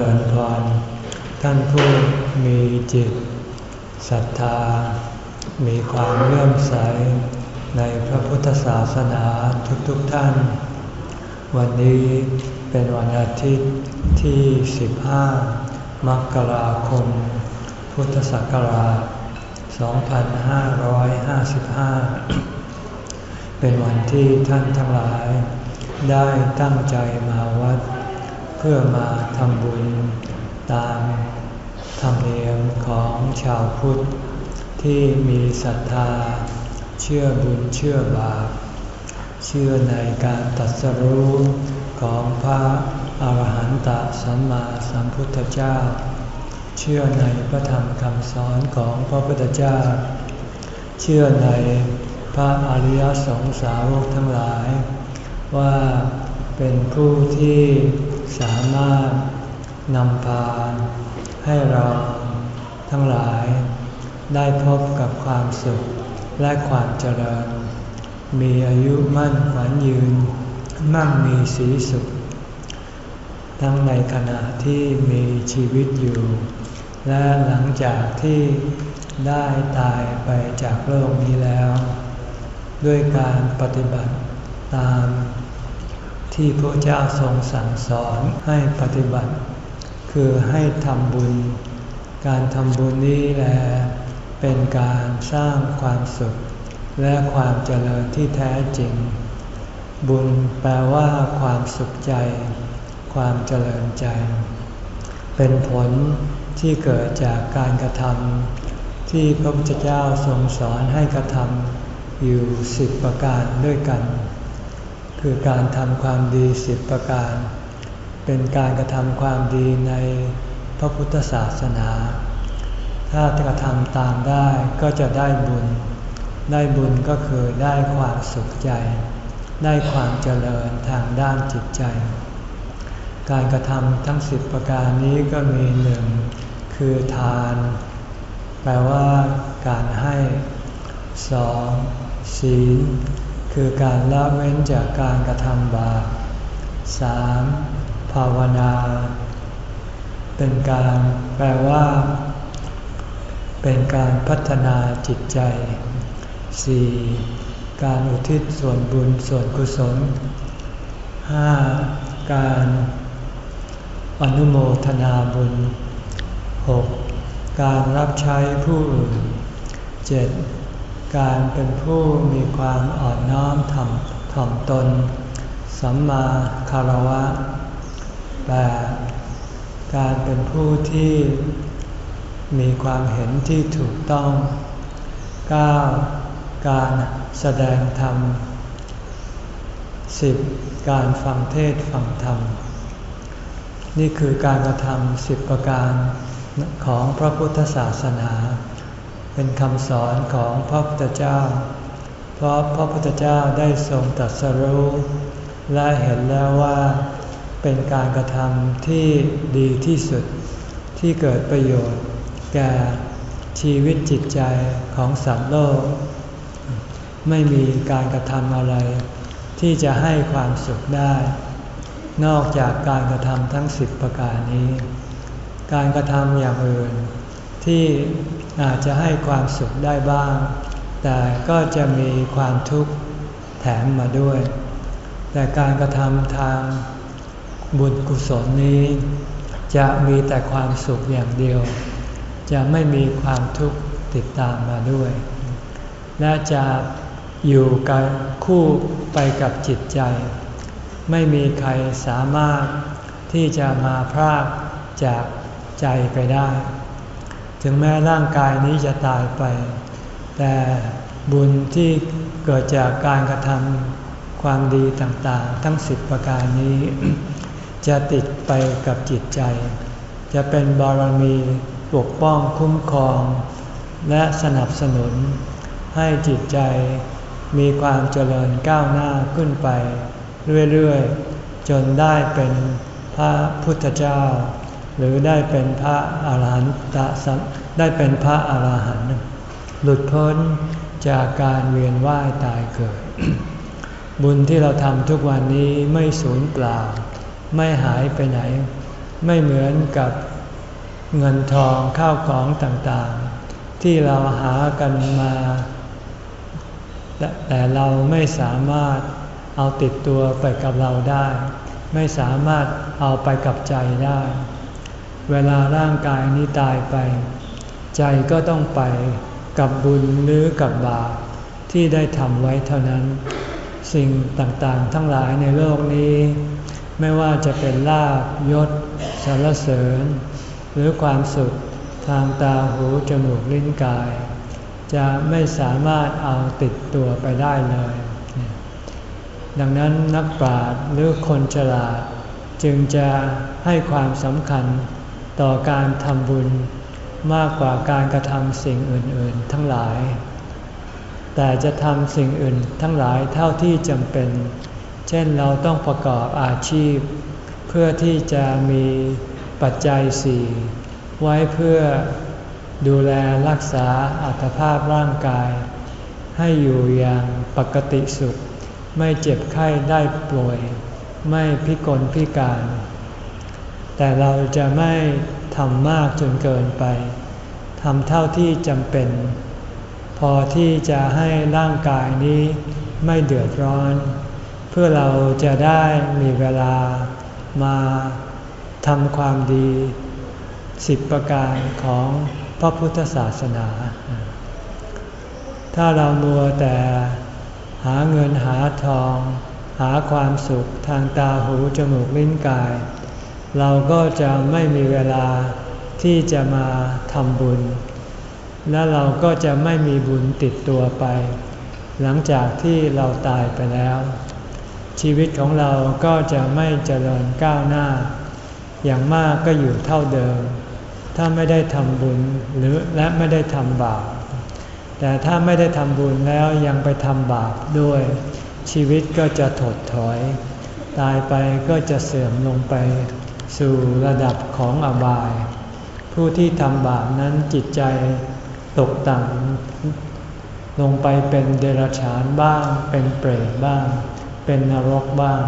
ริญพร ท่านผู้มีจิตศรัทธา มีความเลื่อมใสในพระพุทธศาสนาทุกๆทท่าน วันนี้เป็นวันอาทิตย์ที่ 15 มกราคม พุทธศักราช 2555 เป็นวันที่ท่านทั้งหลายได้ตั้งใจมาวัด เพื่อมาทำบุญตามธรรมเนียมของชาวพุทธ ที่มีศรัทธา เชื่อบุญเชื่อบาป เชื่อในการตัดสรู้ของพระอาหารหันตสัมมาสัมพุทธเจ้า เชื่อในพระธรรมคำสอนของพระพุทธเจ้า เชื่อในพระอริยสงสาวกทั้งหลาย ว่าเป็นผู้ที่ สามารถนำพาให้เราทั้งหลายได้พบกับความสุขและความเจริญ มีอายุมั่นขวัญยืน มั่งมีสีสุข ทั้งในขณะที่มีชีวิตอยู่ และหลังจากที่ได้ตายไปจากโลกนี้แล้ว ด้วยการปฏิบัติตาม ที่พระเจ้าทรงสั่งสอนให้ปฏิบัติ คือให้ทำบุญ การทำบุญนี้แหละเป็นการสร้างความสุข และความเจริญที่แท้จริง บุญแปลว่าความสุขใจ ความเจริญใจ เป็นผลที่เกิดจากการกระทำที่พระพุทธเจ้าทรงสอนให้กระทำอยู่สิบประการด้วยกัน คือการทำความดีสิบประการ เป็นการกระทำความดีในพระพุทธศาสนา ถ้ากระทำตามได้ก็จะได้บุญ ได้บุญก็คือได้ความสุขใจ ได้ความเจริญทางด้านจิตใจ การกระทำทั้งสิบประการนี้ก็มีหนึ่งคือทาน แปลว่าการให้สองศีล คือการละเว้นจากการกระทำบาปสามภาวนา เป็นการแปลว่า เป็นการพัฒนาจิตใจ 4. การอุทิศส่วนบุญส่วนกุศล 5. การอนุโมทนาบุญ 6. การรับใช้ผู้อื่น 7. การเป็นผู้มีความอ่อนน้อมถ่อมถ่อมตน สัมมาคารวะ 8. การเป็นผู้ที่มีความเห็นที่ถูกต้อง 9. การแสดงธรรม 10. การฟังเทศฟังธรรม นี่คือการกระทำสิบประการของพระพุทธศาสนา เป็นคำสอนของพระพุทธเจ้า เพราะพระพุทธเจ้าได้ทรงตรัสรู้ และเห็นแล้วว่าเป็นการกระทำที่ดีที่สุดที่เกิดประโยชน์ แก่ชีวิตจิตใจของสัตว์โลก ไม่มีการกระทำอะไร ที่จะให้ความสุขได้ นอกจากการกระทำทั้งสิบประการนี้ การกระทำอย่างอื่นที่ อาจจะให้ความสุขได้บ้าง แต่ก็จะมีความทุกข์แถมมาด้วย แต่การกระทำทางบุญกุศลนี้ จะมีแต่ความสุขอย่างเดียว จะไม่มีความทุกข์ติดตามมาด้วย และจะอยู่กันคู่ไปกับจิตใจ ไม่มีใครสามารถที่จะมาพรากจากใจไปได้ ถึงแม้ร่างกายนี้จะตายไป แต่บุญที่เกิดจากการกระทำความดีต่างๆ ทั้งสิบประการนี้ จะติดไปกับจิตใจ จะเป็นบารมีปกป้องคุ้มครอง และสนับสนุน ให้จิตใจมีความเจริญก้าวหน้าขึ้นไป เรื่อยๆ จนได้เป็นพระพุทธเจ้า หรือได้เป็นพระอาหารหันตสัมได้เป็นพระอาหารหันต์หลุดพ้นจากการเวียนว่ายตายเกิด บุญที่เราทำทุกวันนี้ไม่สูญเปล่า ไม่หายไปไหน ไม่เหมือนกับเงินทองข้าวของต่างๆ ที่เราหากันมา แต่เราไม่สามารถเอาติดตัวไปกับเราได้ ไม่สามารถเอาไปกับใจได้ เวลาร่างกายนี้ตายไป ใจก็ต้องไปกับบุญหรือกับบาปที่ได้ทำไว้เท่านั้น สิ่งต่างๆ ทั้งหลายในโลกนี้ ไม่ว่าจะเป็นลาบยศสารเสริญ หรือความสุขทางตาหูจมูกลิ้นกาย จะไม่สามารถเอาติดตัวไปได้เลย ดังนั้นนักปราชญ์หรือคนฉลาด จึงจะให้ความสำคัญ ต่อการทำบุญมากกว่าการกระทำสิ่งอื่นๆ ทั้งหลาย แต่จะทำสิ่งอื่นทั้งหลายเท่าที่จำเป็น เช่นเราต้องประกอบอาชีพ เพื่อที่จะมีปัจจัยสี่ไว้เพื่อดูแลรักษาอัตภาพร่างกาย ให้อยู่อย่างปกติสุข ไม่เจ็บไข้ได้ป่วย ไม่พิกลพิการ แต่เราจะไม่ทำมากจนเกินไปทำเท่าที่จำเป็น พอที่จะให้ร่างกายนี้ไม่เดือดร้อน เพื่อเราจะได้มีเวลามาทำความดีสิบประการของพระพุทธศาสนา ถ้าเรามัวแต่หาเงินหาทอง หาความสุขทางตาหูจมูกลิ้นกาย เราก็จะไม่มีเวลาที่จะมาทำบุญ และเราก็จะไม่มีบุญติดตัวไป หลังจากที่เราตายไปแล้ว ชีวิตของเราก็จะไม่เจริญก้าวหน้า อย่างมากก็อยู่เท่าเดิม ถ้าไม่ได้ทำบุญหรือและไม่ได้ทำบาปแต่ถ้าไม่ได้ทำบุญแล้วยังไปทำบาปด้วย ชีวิตก็จะถดถอย ตายไปก็จะเสื่อมลงไป สู่ระดับของอบาย ผู้ที่ทำบาปนั้นจิตใจตกต่ำลงไปเป็นเดรัจฉานบ้าง เป็นเปรตบ้าง เป็นนรกบ้าง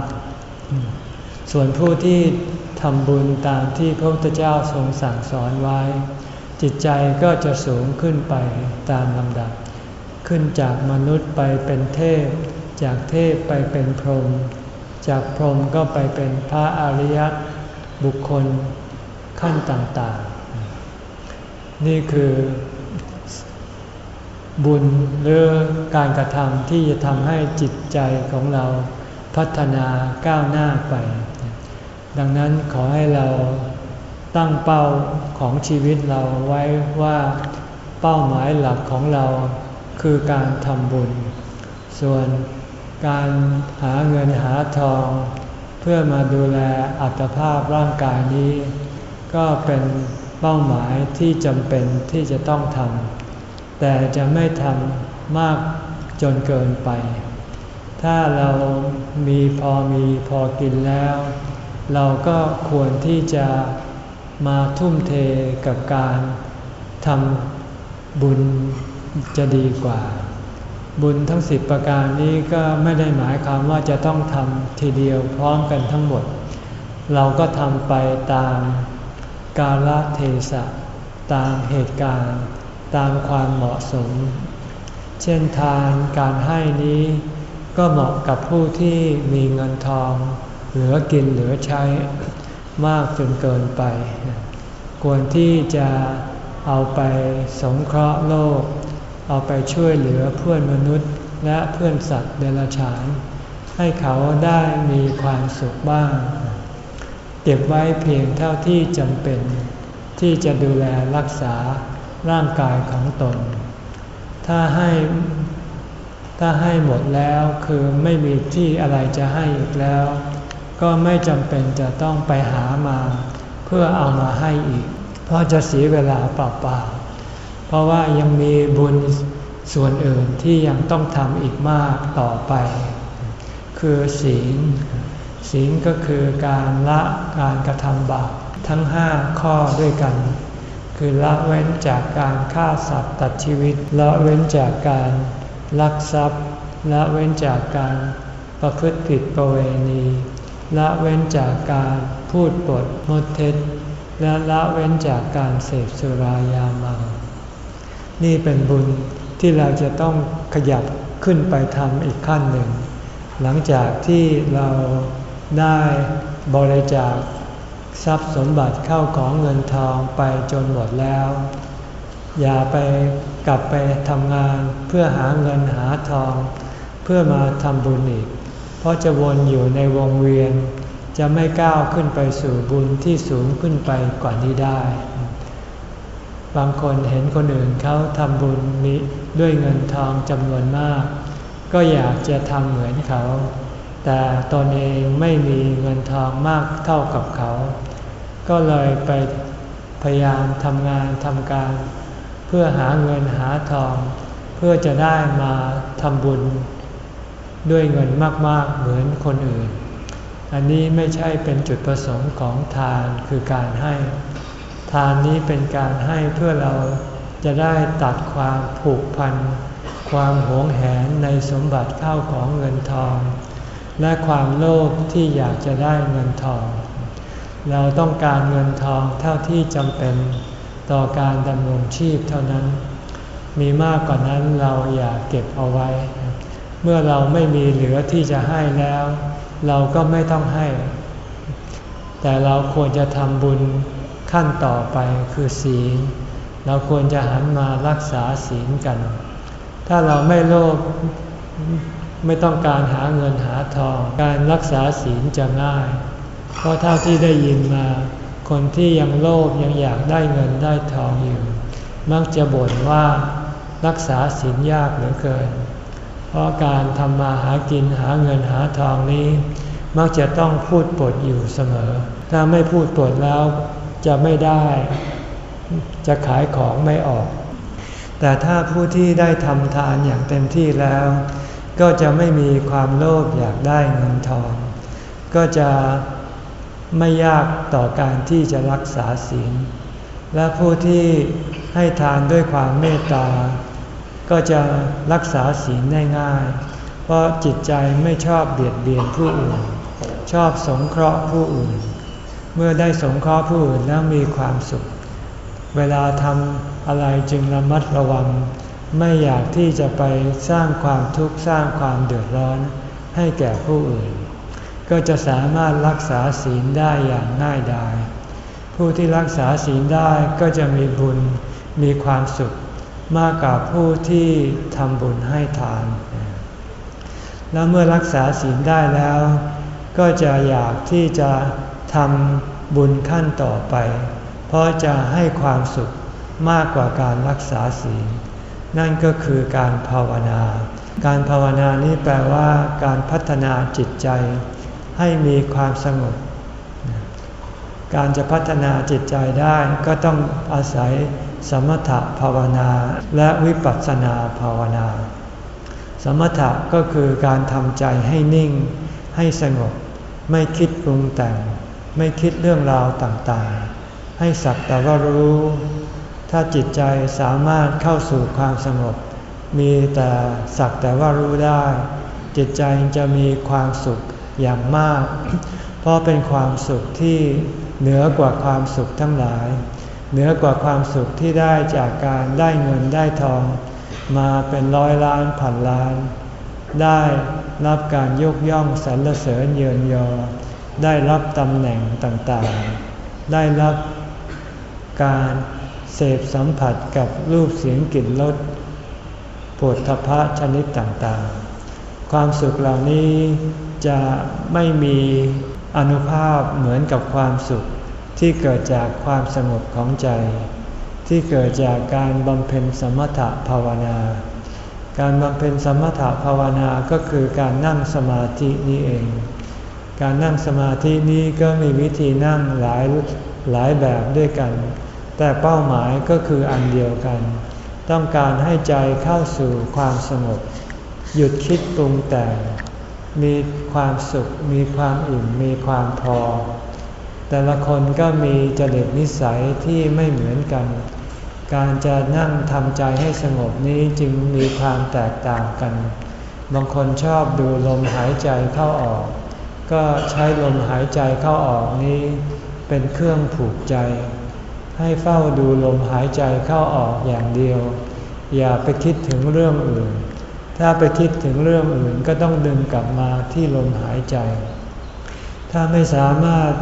ส่วนผู้ที่ทำบุญตามที่พระพุทธเจ้าทรงสั่งสอนไว้ จิตใจก็จะสูงขึ้นไปตามลำดับ ขึ้นจากมนุษย์ไปเป็นเทพ จากเทพไปเป็นพรหมจากพรหมก็ไปเป็นพระอริย บุคคลขั้นต่างๆ นี่คือบุญหรือการกระทำที่จะทำให้จิตใจของเราพัฒนาก้าวหน้าไป ดังนั้นขอให้เราตั้งเป้าของชีวิตเราไว้ว่าเป้าหมายหลักของเราคือการทำบุญ ส่วนการหาเงินหาทอง เพื่อมาดูแลอัตภาพร่างกายนี้ ก็เป็นเป้าหมายที่จำเป็นที่จะต้องทำแต่จะไม่ทำมากจนเกินไป ถ้าเรามีพอมีพอกินแล้ว เราก็ควรที่จะมาทุ่มเทกับการทำบุญจะดีกว่า บุญทั้งสิบประการนี้ก็ไม่ได้หมายความว่าจะต้องทำทีเดียวพร้อมกันทั้งหมด เราก็ทำไปตามกาลเทศะตามเหตุการณ์ ตามความเหมาะสม เช่นทานการให้นี้ก็เหมาะกับผู้ที่มีเงินทอง เหลือกินเหลือใช้มากจนเกินไป ควรที่จะเอาไปสงเคราะห์โลก เอาไปช่วยเหลือเพื่อนมนุษย์และเพื่อนสัตว์เดรัจฉาน ให้เขาได้มีความสุขบ้าง เก็บไว้เพียงเท่าที่จำเป็น ที่จะดูแลรักษาร่างกายของตน ถ้าให้ถ้าให้หมดแล้วคือไม่มีที่อะไรจะให้อีกแล้ว ก็ไม่จำเป็นจะต้องไปหามา เพื่อเอามาให้อีก เพราะจะเสียเวลาเปล่าๆ เพราะว่ายังมีบุญส่วนอื่นที่ยังต้องทำอีกมากต่อไป คือศีล ศีลก็คือการละการกระทำบาปทั้งห้าข้อด้วยกัน คือละเว้นจากการฆ่าสัตว์ตัดชีวิต ละเว้นจากการลักทรัพย์ ละเว้นจากการประพฤติผิดประเวณี ละเว้นจากการพูดปดมดเท็จ และละเว้นจากการเสพสุรายาเมา นี่เป็นบุญที่เราจะต้องขยับขึ้นไปทำอีกขั้นหนึ่ง หลังจากที่เราได้บริจาคทรัพย์สมบัติเข้าของเงินทองไปจนหมดแล้ว อย่าไปกลับไปทำงานเพื่อหาเงินหาทอง เพื่อมาทำบุญอีก เพราะจะวนอยู่ในวงเวียน จะไม่ก้าวขึ้นไปสู่บุญที่สูงขึ้นไปกว่านี้ได้ บางคนเห็นคนอื่นเขาทำบุญนี้ด้วยเงินทองจำนวนมาก ก็อยากจะทำเหมือนเขา แต่ตนเองไม่มีเงินทองมากเท่ากับเขา ก็เลยไปพยายามทำงานทำการ เพื่อหาเงินหาทอง เพื่อจะได้มาทำบุญ ด้วยเงินมากๆเหมือนคนอื่น อันนี้ไม่ใช่เป็นจุดประสงค์ของทานคือการให้ ทานนี้เป็นการให้เพื่อเราจะได้ตัดความผูกพัน ความหวงแหนในสมบัติเข้าของเงินทอง และความโลภที่อยากจะได้เงินทอง เราต้องการเงินทองเท่าที่จำเป็นต่อการดำรงชีพเท่านั้น มีมากกว่านั้นเราอย่าเก็บเอาไว้ เมื่อเราไม่มีเหลือที่จะให้แล้ว เราก็ไม่ต้องให้ แต่เราควรจะทำบุญ ขั้นต่อไปคือศีล เราควรจะหันมารักษาศีลกัน ถ้าเราไม่โลภไม่ต้องการหาเงินหาทอง การรักษาศีลจะง่าย เพราะเท่าที่ได้ยินมา คนที่ยังโลภยังอยากได้เงินได้ทองอยู่ มักจะบ่นว่ารักษาศีลยากเหลือเกิน เพราะการทำมาหากินหาเงินหาทองนี้ มักจะต้องพูดปดอยู่เสมอ ถ้าไม่พูดปดแล้ว จะไม่ได้ จะขายของไม่ออก แต่ถ้าผู้ที่ได้ทำทานอย่างเต็มที่แล้ว ก็จะไม่มีความโลภอยากได้เงินทอง ก็จะไม่ยากต่อการที่จะรักษาศีล และผู้ที่ให้ทานด้วยความเมตตา ก็จะรักษาศีลได้ง่าย เพราะจิตใจไม่ชอบเบียดเบียนผู้อื่น ชอบสงเคราะห์ผู้อื่น เมื่อได้สงเคราะห์ผู้อื่นแล้วมีความสุข เวลาทำอะไรจึงระมัดระวัง ไม่อยากที่จะไปสร้างความทุกข์สร้างความเดือดร้อนให้แก่ผู้อื่น ก็จะสามารถรักษาศีลได้อย่างง่ายดาย ผู้ที่รักษาศีลได้ก็จะมีบุญมีความสุขมากกว่าผู้ที่ทำบุญให้ทาน แล้วเมื่อรักษาศีลได้แล้ว ก็จะอยากที่จะ ทำบุญขั้นต่อไป เพราะจะให้ความสุขมากกว่าการรักษาศีล นั่นก็คือการภาวนา การภาวนานี้แปลว่าการพัฒนาจิตใจ ให้มีความสงบ การจะพัฒนาจิตใจได้ก็ต้องอาศัยสมถภาวนาและวิปัสสนาภาวนา สมถะก็คือการทำใจให้นิ่ง ให้สงบ ไม่คิดปรุงแต่ง ไม่คิดเรื่องราวต่างๆ ให้สักแต่ว่ารู้ ถ้าจิตใจสามารถเข้าสู่ความสงบ มีแต่สักแต่ว่ารู้ได้ จิตใจจะมีความสุขอย่างมาก เพราะเป็นความสุขที่เหนือกว่าความสุขทั้งหลาย เหนือกว่าความสุขที่ได้จากการได้เงินได้ทอง มาเป็นร้อยล้านพันล้าน ได้รับการยกย่องสรรเสริญเยินยอ ได้รับตำแหน่งต่างๆ ได้รับการเสพสัมผัสกับรูปเสียงกลิ่นรสปวดทพะชนิดต่างๆ ความสุขเหล่านี้จะไม่มีอนุภาพเหมือนกับความสุขที่เกิดจากความสงบของใจ ที่เกิดจากการบำเพ็ญสมถะภาวนา การบำเพ็ญสมถะภาวนาก็คือการนั่งสมาธินี้เอง การนั่งสมาธินี้ก็มีวิธีนั่งหลายหลายแบบด้วยกัน แต่เป้าหมายก็คืออันเดียวกัน ต้องการให้ใจเข้าสู่ความสงบ หยุดคิดปรุงแต่ง มีความสุข มีความอิ่ม มีความพอ แต่ละคนก็มีจริตนิสัยที่ไม่เหมือนกัน การจะนั่งทำใจให้สงบนี้จึงมีความแตกต่างกัน บางคนชอบดูลมหายใจเข้าออก ก็ใช้ลมหายใจเข้าออกนี้เป็นเครื่องผูกใจ ให้เฝ้าดูลมหายใจเข้าออกอย่างเดียว อย่าไปคิดถึงเรื่องอื่น ถ้าไปคิดถึงเรื่องอื่นก็ต้องดึงกลับมาที่ลมหายใจ ถ้าไม่สามารถ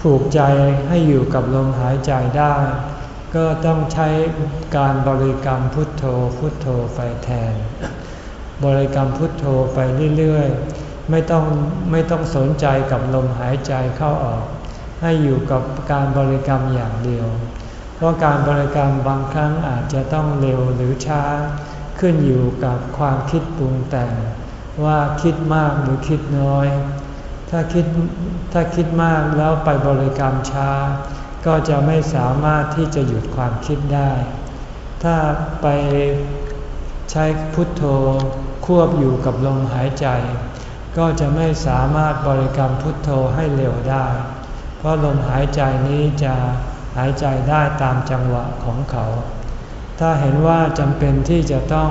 ผูกใจให้อยู่กับลมหายใจได้ ก็ต้องใช้การบริกรรมพุทโธพุทโธไปแทน บริกรรมพุทโธไปเรื่อยๆ ไม่ต้องไม่ต้องสนใจกับลมหายใจเข้าออก ให้อยู่กับการบริกรรมอย่างเดียว เพราะการบริกรรมบางครั้งอาจจะต้องเร็วหรือช้า ขึ้นอยู่กับความคิดปรุงแต่ง ว่าคิดมากหรือคิดน้อย ถ้าคิดถ้าคิดมากแล้วไปบริกรรมช้า ก็จะไม่สามารถที่จะหยุดความคิดได้ ถ้าไปใช้พุทโธควบอยู่กับลมหายใจ ก็จะไม่สามารถบริกรรมพุทโธให้เร็วได้ เพราะลมหายใจนี้จะหายใจได้ตามจังหวะของเขา ถ้าเห็นว่าจำเป็นที่จะต้อง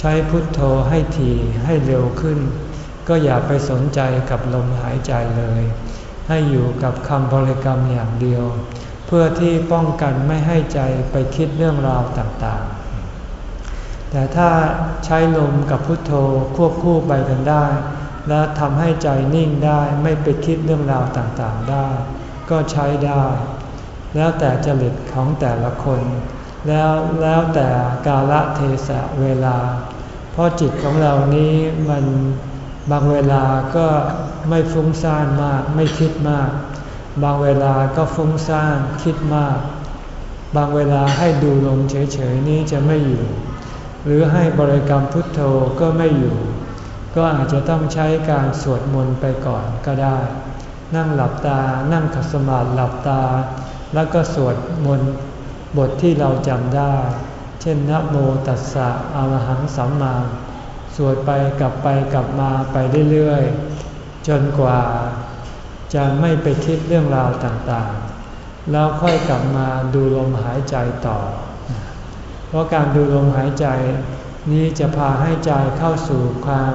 ใช้พุทโธให้ถี่ให้เร็วขึ้น ก็อย่าไปสนใจกับลมหายใจเลย ให้อยู่กับคำบริกรรมอย่างเดียว เพื่อที่ป้องกันไม่ให้ใจไปคิดเรื่องราวต่างๆ แต่ถ้าใช้ลมกับพุทโธควบคู่ไปกันได้ และทำให้ใจนิ่งได้ไม่ไปคิดเรื่องราวต่างๆได้ ก็ใช้ได้ แล้วแต่จริตของแต่ละคน แล้วแล้วแต่กาละเทศะเวลา เพราะจิตของเรานี้มันบางเวลาก็ไม่ฟุ้งซ่านมากไม่คิดมาก บางเวลาก็ฟุ้งซ่านคิดมาก บางเวลาให้ดูลมเฉยๆนี้จะไม่อยู่ หรือให้บริกรรมพุทโธก็ไม่อยู่ ก็อาจจะต้องใช้การสวดมนต์ไปก่อนก็ได้ นั่งหลับตา นั่งขัดสมาธิหลับตา แล้วก็สวดมนต์บทที่เราจำได้ เช่นนะโมตัสสะอรหังสัมมาสวดไปกลับไปกลับมาไปเรื่อยๆ จนกว่าจะไม่ไปคิดเรื่องราวต่างๆ แล้วค่อยกลับมาดูลมหายใจต่อ ราะการดูลมหายใจ นี้จะพาให้ใจเข้าสู่ความ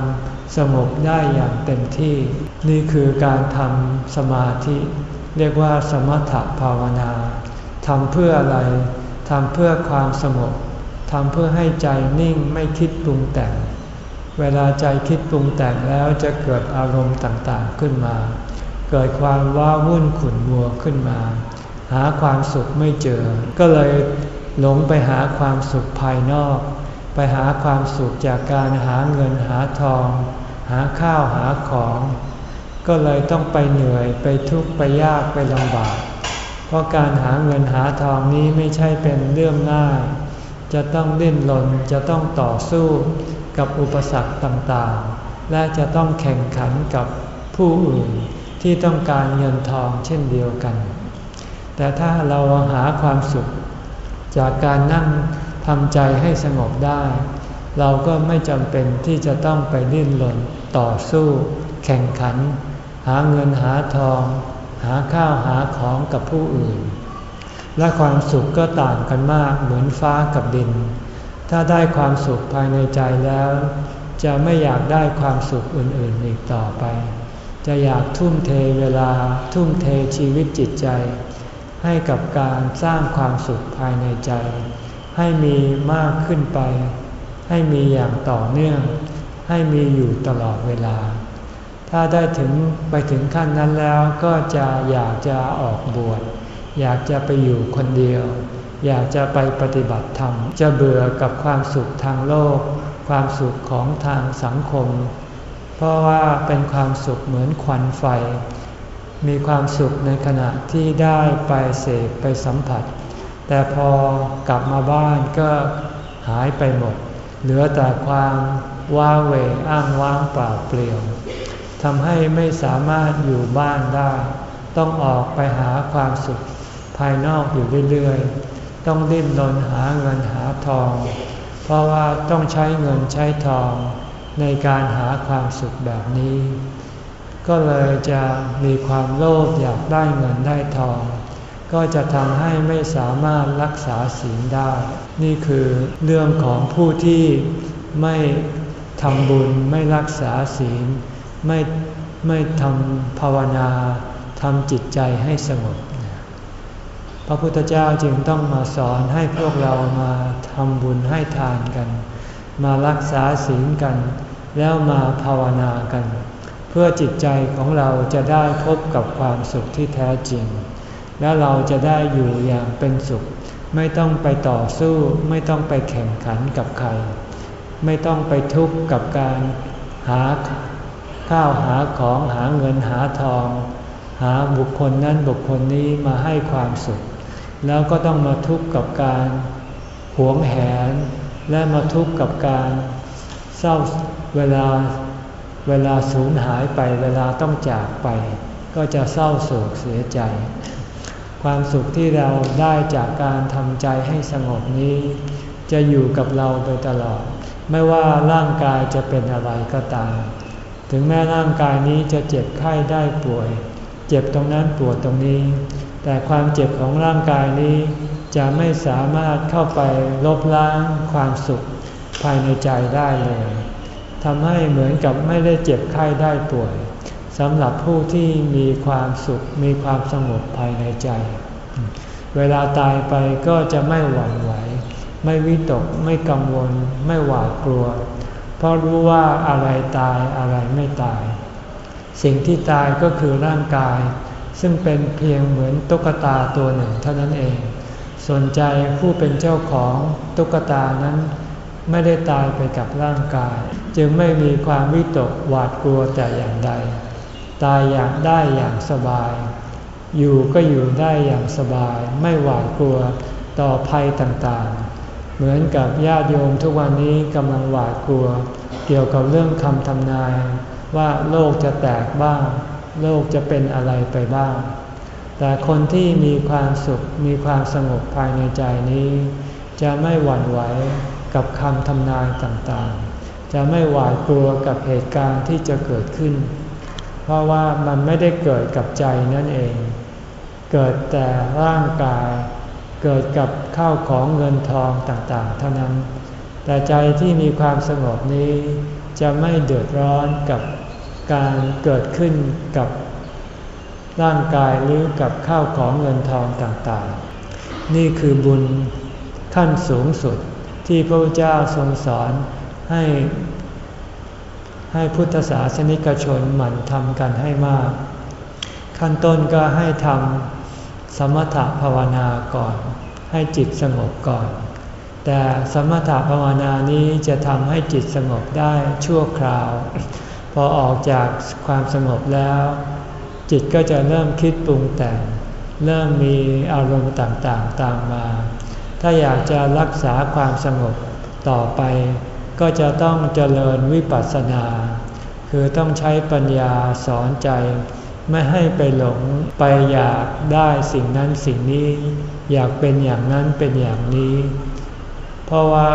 สงบได้อย่างเต็มที่ นี่คือการทำสมาธิ เรียกว่าสมถภาวนาทำเพื่ออะไรทำเพื่อความสงบทำเพื่อให้ใจนิ่งไม่คิดปรุงแต่ง เวลาใจคิดปรุงแต่งแล้วจะเกิดอารมณ์ต่างๆขึ้นมา เกิดความว้าวุ่นขุ่นมัวขึ้นมา หาความสุขไม่เจอ ก็เลย หลงไปหาความสุขภายนอก ไปหาความสุขจากการหาเงินหาทอง หาข้าวหาของ ก็เลยต้องไปเหนื่อยไปทุกข์ไปยากไปลำบาก เพราะการหาเงินหาทองนี้ไม่ใช่เป็นเรื่องง่าย จะต้องดิ้นรนจะต้องต่อสู้กับอุปสรรคต่างๆ และจะต้องแข่งขันกับผู้อื่นที่ต้องการเงินทองเช่นเดียวกัน แต่ถ้าเราหาความสุข จากการนั่งทำใจให้สงบได้ เราก็ไม่จำเป็นที่จะต้องไปดิ้นรนต่อสู้ แข่งขัน หาเงินหาทอง หาข้าวหาของกับผู้อื่น และความสุขก็ต่างกันมากเหมือนฟ้ากับดิน ถ้าได้ความสุขภายในใจแล้ว จะไม่อยากได้ความสุขอื่นๆอีกต่อไป จะอยากทุ่มเทเวลาทุ่มเทชีวิตจิตใจ ให้กับการสร้างความสุขภายในใจ ให้มีมากขึ้นไป ให้มีอย่างต่อเนื่อง ให้มีอยู่ตลอดเวลา ถ้าได้ถึงไปถึงขั้นนั้นแล้วก็จะอยากจะออกบวชอยากจะไปอยู่คนเดียว อยากจะไปปฏิบัติธรรม จะเบื่อกับความสุขทางโลก ความสุขของทางสังคม เพราะว่าเป็นความสุขเหมือนควันไฟ มีความสุขในขณะที่ได้ไปเสพไปสัมผัส แต่พอกลับมาบ้านก็หายไปหมด เหลือแต่ความว้าเหวอ้างว้างเปล่าเปลี่ยวทำให้ไม่สามารถอยู่บ้านได้ ต้องออกไปหาความสุขภายนอกอยู่เรื่อยๆ ต้องดิ้นรนหาเงินหาทอง เพราะว่าต้องใช้เงินใช้ทองในการหาความสุขแบบนี้ ก็เลยจะมีความโลภอยากได้เงินได้ทอง ก็จะทำให้ไม่สามารถรักษาศีลได้ นี่คือเรื่องของผู้ที่ไม่ทำบุญไม่รักษาศีล ไม่ไม่ทำภาวนาทำจิตใจให้สงบพระพุทธเจ้าจึงต้องมาสอนให้พวกเรามาทำบุญให้ทานกัน มารักษาศีลกัน แล้วมาภาวนากัน เพื่อจิตใจของเราจะได้พบกับความสุขที่แท้จริง และเราจะได้อยู่อย่างเป็นสุข ไม่ต้องไปต่อสู้ ไม่ต้องไปแข่งขันกับใคร ไม่ต้องไปทุกข์กับการหาข้าวหาของหาเงินหาทอง หาบุคคลนั้นบุคคลนี้มาให้ความสุข แล้วก็ต้องมาทุกข์กับการหวงแหน และมาทุกข์กับการเศร้าเวลา เวลาสูญหายไปเวลาต้องจากไป ก็จะเศร้าโศกเสียใจ ความสุขที่เราได้จากการทำใจให้สงบนี้ จะอยู่กับเราไปตลอด ไม่ว่าร่างกายจะเป็นอะไรก็ตาม ถึงแม้ร่างกายนี้จะเจ็บไข้ได้ป่วย เจ็บตรงนั้นปวดตรงนี้ แต่ความเจ็บของร่างกายนี้ จะไม่สามารถเข้าไปลบล้างความสุขภายในใจได้เลย ทำให้เหมือนกับไม่ได้เจ็บไข้ได้ป่วยสำหรับผู้ที่มีความสุขมีความสงบภายในใจ เวลาตายไปก็จะไม่หวั่นไหว ไม่วิตกไม่กังวล ไม่หวาดกลัว เพราะรู้ว่าอะไรตายอะไรไม่ตาย สิ่งที่ตายก็คือร่างกาย ซึ่งเป็นเพียงเหมือนตุ๊กตาตัวหนึ่งเท่านั้นเองสนใจผู้เป็นเจ้าของตุ๊กตานั้น ไม่ได้ตายไปกับร่างกาย จึงไม่มีความวิตกหวาดกลัวแต่อย่างใด ตายอย่างได้อย่างสบาย อยู่ก็อยู่ได้อย่างสบาย ไม่หวาดกลัวต่อภัยต่างๆ เหมือนกับญาติโยมทุกวันนี้กำลังหวาดกลัว เกี่ยวกับเรื่องคำทำนาย ว่าโลกจะแตกบ้าง โลกจะเป็นอะไรไปบ้าง แต่คนที่มีความสุขมีความสงบภายในใจนี้ จะไม่หวั่นไหวกับคำทำนายต่างๆ จะไม่หวาดกลัวกับเหตุการณ์ที่จะเกิดขึ้น เพราะว่ามันไม่ได้เกิดกับใจนั่นเอง เกิดแต่ร่างกาย เกิดกับข้าวของเงินทองต่างๆ เท่านั้น แต่ใจที่มีความสงบนี้จะไม่เดือดร้อนกับการเกิดขึ้นกับร่างกายหรือกับข้าวของเงินทองต่างๆ นี่คือบุญขั้นสูงสุดที่พระเจ้าทรงสอน ให้ให้พุทธศาสนิกชนหมั่นทำกันให้มาก ขั้นต้นก็ให้ทำสมถภาวนาก่อน ให้จิตสงบก่อน แต่สมถภาวนานี้จะทำให้จิตสงบได้ชั่วคราว พอออกจากความสงบแล้ว จิตก็จะเริ่มคิดปรุงแต่ง เริ่มมีอารมณ์ต่างๆตามมา ถ้าอยากจะรักษาความสงบต่อไป ก็จะต้องเจริญวิปัสสนา คือต้องใช้ปัญญาสอนใจ ไม่ให้ไปหลงไปอยากได้สิ่งนั้นสิ่งนี้ อยากเป็นอย่างนั้นเป็นอย่างนี้ เพราะว่า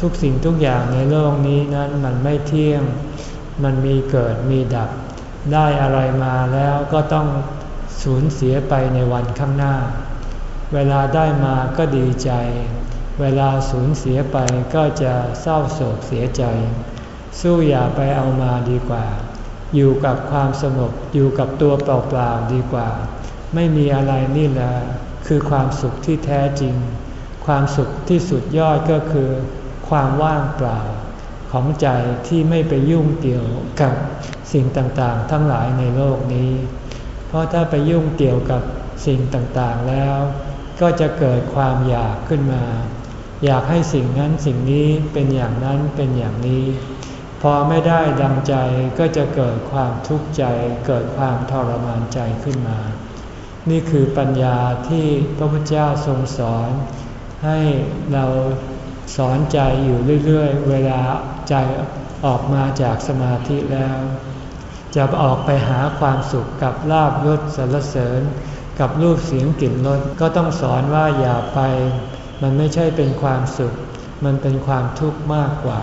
ทุกสิ่งทุกอย่างในโลกนี้นั้นมันไม่เที่ยง มันมีเกิดมีดับ ได้อะไรมาแล้วก็ต้องสูญเสียไปในวันข้างหน้า เวลาได้มาก็ดีใจ เวลาสูญเสียไปก็จะเศร้าโศกเสียใจ สู้อย่าไปเอามาดีกว่า อยู่กับความสงบอยู่กับตัวเปล่าๆดีกว่า ไม่มีอะไรนี่แหละคือความสุขที่แท้จริง ความสุขที่สุดยอดก็คือ ความว่างเปล่า ของใจที่ไม่ไปยุ่งเกี่ยวกับสิ่งต่างๆ ทั้งหลายในโลกนี้ เพราะถ้าไปยุ่งเกี่ยวกับสิ่งต่างๆแล้ว ก็จะเกิดความอยากขึ้นมา อยากให้สิ่งนั้นสิ่งนี้เป็นอย่างนั้นเป็นอย่างนี้ พอไม่ได้ดังใจก็จะเกิดความทุกข์ใจ เกิดความทรมานใจขึ้นมา นี่คือปัญญาที่พระพุทธเจ้าทรงสอน ให้เราสอนใจอยู่เรื่อยๆ เวลาใจออกมาจากสมาธิแล้ว จะออกไปหาความสุขกับลาบยศสรรเสริญ กับรูปเสียงกลิ่นรสก็ต้องสอนว่าอย่าไป มันไม่ใช่เป็นความสุข มันเป็นความทุกข์มากกว่า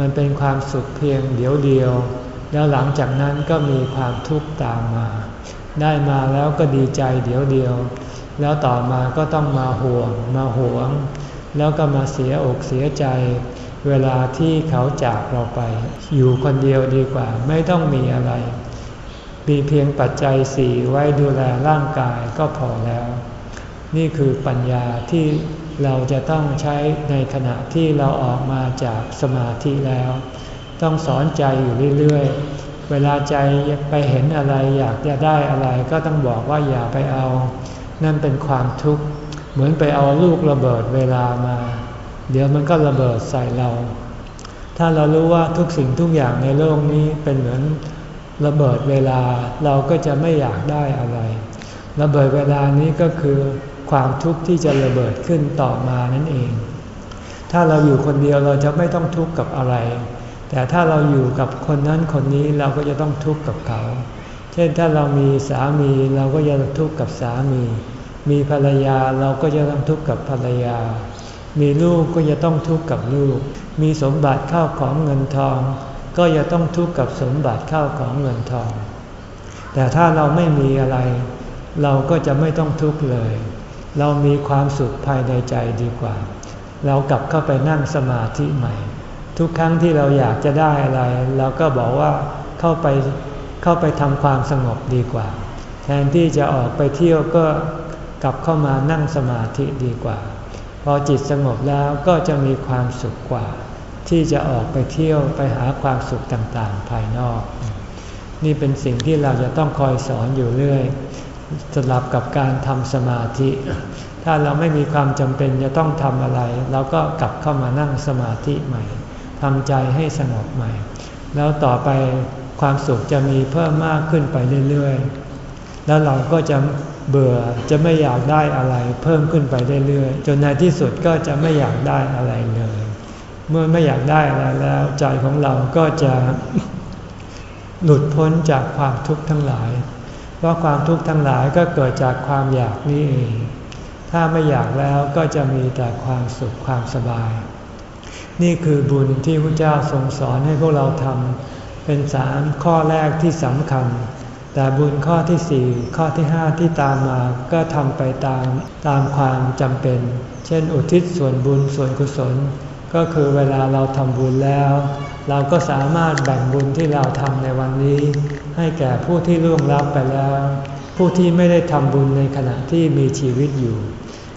มันเป็นความสุขเพียงเดียวเดียว แล้วหลังจากนั้นก็มีความทุกข์ตามมา ได้มาแล้วก็ดีใจเดียวเดียว แล้วต่อมาก็ต้องมาห่วง มาหวง แล้วก็มาเสียอกเสียใจ เวลาที่เขาจากเราไป อยู่คนเดียวดีกว่า ไม่ต้องมีอะไร มีเพียงปัจจัยสี่ไว้ดูแลร่างกายก็พอแล้วนี่คือปัญญาที่ เราจะต้องใช้ในขณะที่เราออกมาจากสมาธิแล้ว ต้องสอนใจอยู่เรื่อยๆ เวลาใจไปเห็นอะไรอยากจะได้อะไรก็ต้องบอกว่าอย่าไปเอา นั่นเป็นความทุกข์ เหมือนไปเอาลูกระเบิดเวลามา เดี๋ยวมันก็ระเบิดใส่เรา ถ้าเรารู้ว่าทุกสิ่งทุกอย่างในโลกนี้เป็นเหมือนระเบิดเวลาเราก็จะไม่อยากได้อะไร ระเบิดเวลานี้ก็คือ ความทุกข์ที่จะระเบิดขึ้นต่อมานั่นเอง ถ้าเราอยู่คนเดียวเราจะไม่ต้องทุกข์กับอะไร แต่ถ้าเราอยู่กับคนนั้นคนนี้เราก็จะต้องทุกข์กับเขา เช่นถ้าเรามีสามีเราก็จะทุกข์กับสามี มีภรรยาเราก็จะต้องทุกข์กับภรรยา มีลูกก็จะต้องทุกข์กับลูก มีสมบัติข้าวของเงินทอง ก็จะต้องทุกข์กับสมบัติข้าวของเงินทอง แต่ถ้าเราไม่มีอะไร เราก็จะไม่ต้องทุกข์เลย เรามีความสุขภายในใจดีกว่า เรากลับเข้าไปนั่งสมาธิใหม่ ทุกครั้งที่เราอยากจะได้อะไร เราก็บอกว่าเข้าไปเข้าไปทำความสงบดีกว่า แทนที่จะออกไปเที่ยวก็กลับเข้ามานั่งสมาธิดีกว่า พอจิตสงบแล้วก็จะมีความสุขกว่า ที่จะออกไปเที่ยวไปหาความสุขต่างๆ ภายนอก นี่เป็นสิ่งที่เราจะต้องคอยสอนอยู่เรื่อย สลับกับการทำสมาธิ ถ้าเราไม่มีความจำเป็นจะต้องทำอะไร เราก็กลับเข้ามานั่งสมาธิใหม่ทำใจให้สงบใหม่ แล้วต่อไปความสุขจะมีเพิ่มมากขึ้นไปเรื่อยๆ แล้วเราก็จะเบื่อจะไม่อยากได้อะไร เพิ่มขึ้นไปเรื่อยๆ จนในที่สุดก็จะไม่อยากได้อะไรเลย เมื่อไม่อยากได้อะไรแล้วใจของเราก็จะหลุดพ้นจากความทุกข์ทั้งหลาย เพราะความทุกข์ทั้งหลายก็เกิดจากความอยากนี่เอง ถ้าไม่อยากแล้วก็จะมีแต่ความสุขความสบาย นี่คือบุญที่พระเจ้าทรงสอนให้พวกเราทำเป็นสามข้อแรกที่สำคัญ แต่บุญข้อที่สี่ข้อที่ห้าที่ตามมาก็ทำไปตามตามความจำเป็น เช่น อุทิศส่วนบุญส่วนกุศล ก็คือเวลาเราทำบุญแล้ว เราก็สามารถแบ่งบุญที่เราทำในวันนี้ ให้แก่ผู้ที่ล่วงลับไปแล้ว ผู้ที่ไม่ได้ทำบุญในขณะที่มีชีวิตอยู่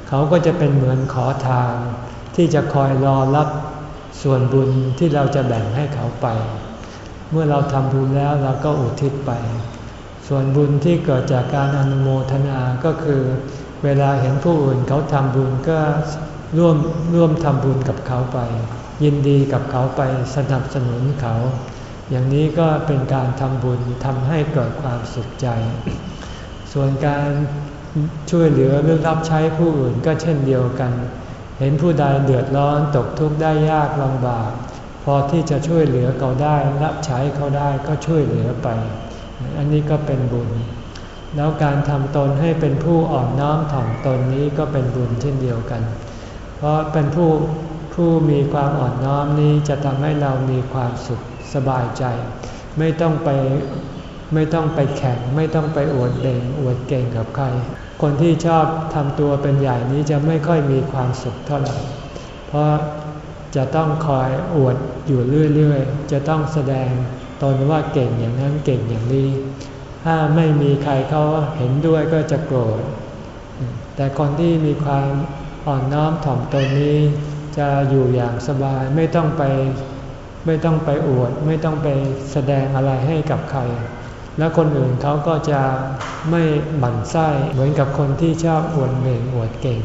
เขาก็จะเป็นเหมือนขอทานที่จะคอยรอรับส่วนบุญที่เราจะแบ่งให้เขาไป เมื่อเราทำบุญแล้วเราก็อุทิศไป ส่วนบุญที่เกิดจากการอนุโมทนาก็คือ เวลาเห็นผู้อื่นเขาทำบุญก็ร่วมร่วมทำบุญกับเขาไป ยินดีกับเขาไปสนับสนุนเขา อย่างนี้ก็เป็นการทำบุญทำให้เกิดความสุขใจ ส่วนการช่วยเหลือหรือรับใช้ผู้อื่นก็เช่นเดียวกัน เห็นผู้ใดเดือดร้อนตกทุกข์ได้ยากลำบาก พอที่จะช่วยเหลือเขาได้ รับใช้เขาได้ก็ช่วยเหลือไป อันนี้ก็เป็นบุญ แล้วการทำตนให้เป็นผู้อ่อนน้อมถ่อมตนนี้ก็เป็นบุญเช่นเดียวกัน เพราะเป็นผู้ผู้มีความอ่อนน้อมนี้จะทำให้เรามีความสุข สบายใจ ไม่ต้องไปไม่ต้องไปแข่ง ไม่ต้องไปอวดเด่งอวดเก่งกับใคร คนที่ชอบทำตัวเป็นใหญ่นี้จะไม่ค่อยมีความสุขเท่าไหร่ เพราะจะต้องคอยอวดอยู่เรื่อยๆ จะต้องแสดงตนว่าเก่งอย่างนั้นเก่งอย่างนี้ ถ้าไม่มีใครเขาเห็นด้วยก็จะโกรธ แต่คนที่มีความอ่อนน้อมถ่อมตนนี้ จะอยู่อย่างสบายไม่ต้องไป ไม่ต้องไปอวด ไม่ต้องไปแสดงอะไรให้กับใคร แล้วคนอื่นเขาก็จะไม่หมั่นไส้เหมือนกับคนที่ชอบอวดเก่งอวดเก่ง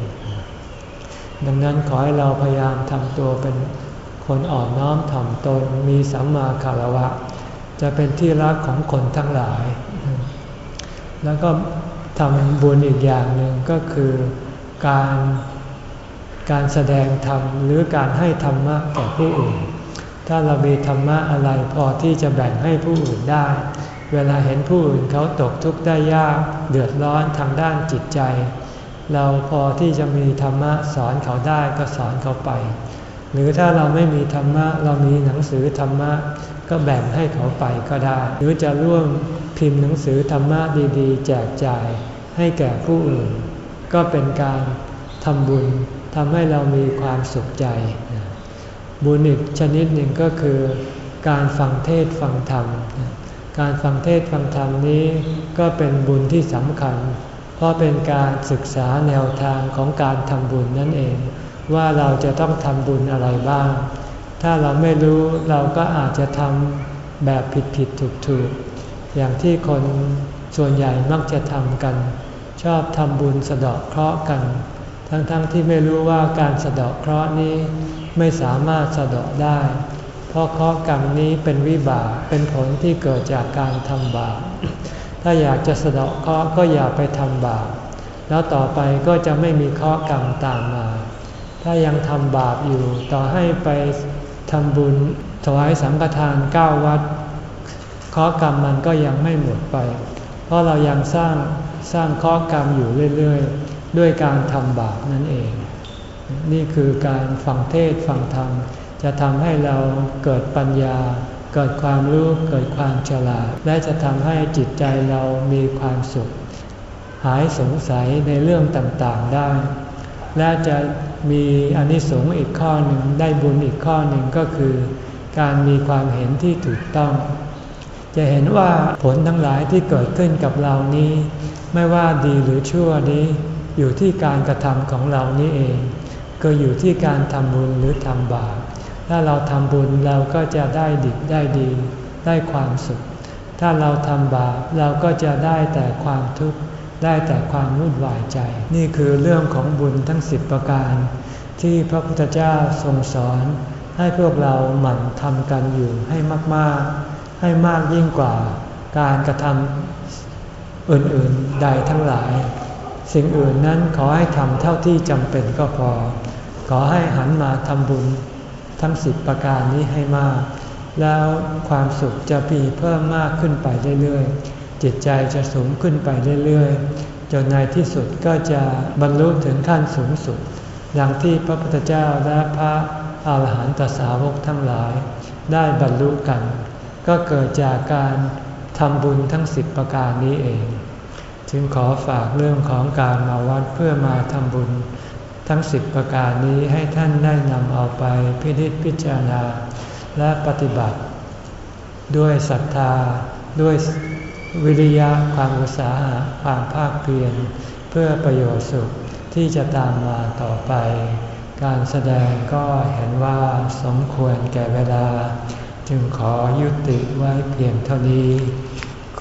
ดังนั้นขอให้เราพยายามทำตัวเป็นคนอ่อนน้อมถ่อมตนมีสัมมาคารวะ จะเป็นที่รักของคนทั้งหลาย แล้วก็ทำบุญอีกอย่างหนึ่งก็คือการการแสดงธรรมหรือการให้ธรรมะแก่ผู้อื่น ถ้าเรามีธรรมะอะไรพอที่จะแบ่งให้ผู้อื่นได้ เวลาเห็นผู้อื่นเขาตกทุกข์ได้ยากเดือดร้อนทางด้านจิตใจ เราพอที่จะมีธรรมะสอนเขาได้ก็สอนเขาไป หรือถ้าเราไม่มีธรรมะเรามีหนังสือธรรมะ ก็แบ่งให้เขาไปก็ได้ หรือจะร่วมพิมพ์หนังสือธรรมะดีๆ แจกจ่ายให้แก่ผู้อื่น ก็เป็นการทำบุญทำให้เรามีความสุขใจ บุญอีกชนิดหนึ่งก็คือการฟังเทศฟังธรรม การฟังเทศฟังธรรมนี้ก็เป็นบุญที่สำคัญ เพราะเป็นการศึกษาแนวทางของการทำบุญนั่นเอง ว่าเราจะต้องทำบุญอะไรบ้าง ถ้าเราไม่รู้เราก็อาจจะทำแบบผิดผิดถูกถูกอย่างที่คนส่วนใหญ่มักจะทำกัน ชอบทำบุญสะเดาะเคราะห์กัน ทั้งๆทที่ไม่รู้ว่าการสะเดาะเคราะห์นี้ ไม่สามารถสะเดาะได้ เพราะเคราะห์กรรมนี้เป็นวิบากเป็นผลที่เกิดจากการทำบาปถ้าอยากจะสะเดาะเคราะห์ก็อย่าไปทำบาปแล้วต่อไปก็จะไม่มีเคราะห์กรรมตามมา ถ้ายังทำบาปอยู่ต่อให้ไปทำบุญถวายสังฆทานเก้าวัดเคราะห์กรรมมันก็ยังไม่หมดไป เพราะเรายังสร้างสร้างเคราะห์กรรมอยู่เรื่อย ๆ ด้วยการทำบาปนั่นเอง นี่คือการฟังเทศฟังธรรม จะทำให้เราเกิดปัญญา เกิดความรู้เกิดความฉลาด และจะทำให้จิตใจเรามีความสุข หายสงสัยในเรื่องต่างๆได้ และจะมีอนิสงส์อีกข้อหนึ่งได้บุญอีกข้อหนึ่งก็คือ การมีความเห็นที่ถูกต้อง จะเห็นว่าผลทั้งหลายที่เกิดขึ้นกับเรานี้ ไม่ว่าดีหรือชั่วนี้ อยู่ที่การกระทำของเรานี้เอง ก็อยู่ที่การทำบุญหรือทำบาป ถ้าเราทำบุญเราก็จะได้ดิบได้ดี ได้ความสุข ถ้าเราทำบาปเราก็จะได้แต่ความทุกข์ ได้แต่ความวุ่นวายใจ นี่คือเรื่องของบุญทั้งสิบประการ ที่พระพุทธเจ้าทรงสอน ให้พวกเราหมั่นทำกันอยู่ให้มาก ๆ ให้มากยิ่งกว่าการกระทำอื่น ๆ ใดทั้งหลาย สิ่งอื่นนั้นขอให้ทำเท่าที่จำเป็นก็พอ ขอให้หันมาทำบุญทั้งสิบประการนี้ให้มาก แล้วความสุขจะปีเพิ่มมากขึ้นไปเรื่อยๆ จิตใจจะสูงขึ้นไปเรื่อยๆ จนในที่สุดก็จะบรรลุถึงขั้นสูงสุดอย่างที่พระพุทธเจ้าและพระอาหารหันตสาวกทั้งหลาย ได้บรรลุกัน ก็เกิดจากการทำบุญทั้งสิบประการนี้เอง จึงขอฝากเรื่องของการมาวัดเพื่อมาทำบุญ ทั้งสิบประการนี้ให้ท่านได้นำเอาไปพิจิตพิจารณา และปฏิบัติ ด้วยศรัทธา ด้วยวิริยะความอุตสาหะความภาคเพียรเพื่อประโยชน์สุขที่จะตามมาต่อไป การแสดงก็เห็นว่าสมควรแก่เวลา จึงขอยุติไว้เพียงเท่านี้